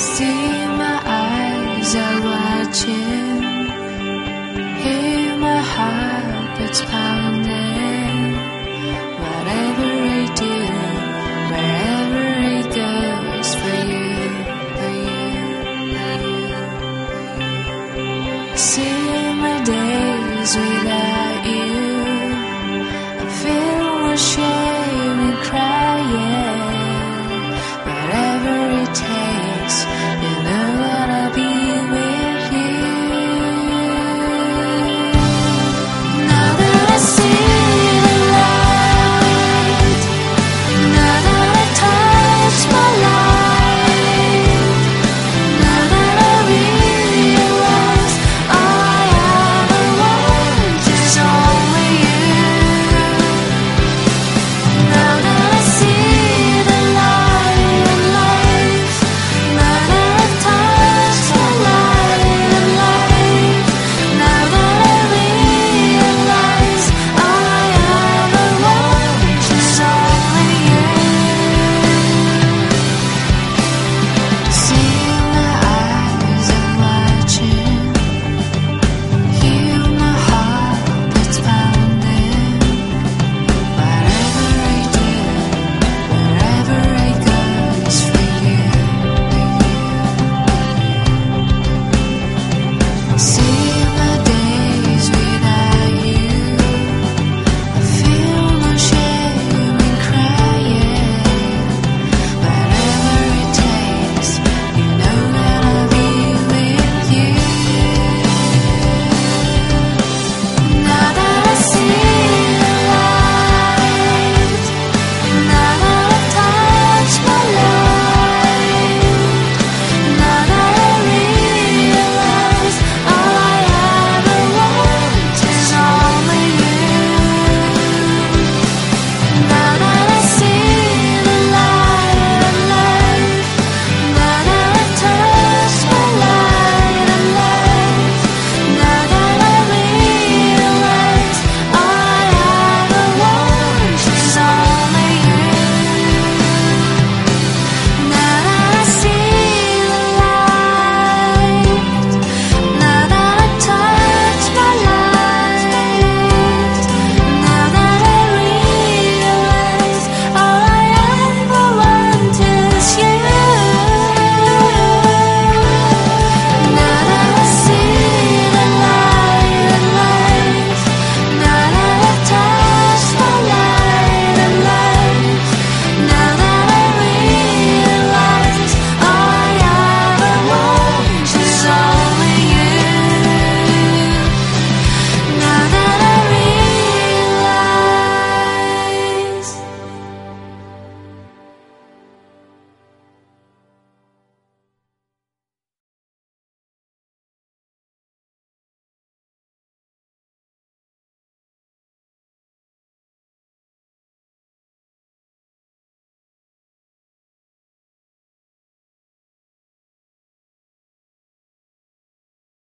See my eyes are watching. Hear my heart that's pounding. Whatever I do, wherever it goes for you, for you, for you. See my days without.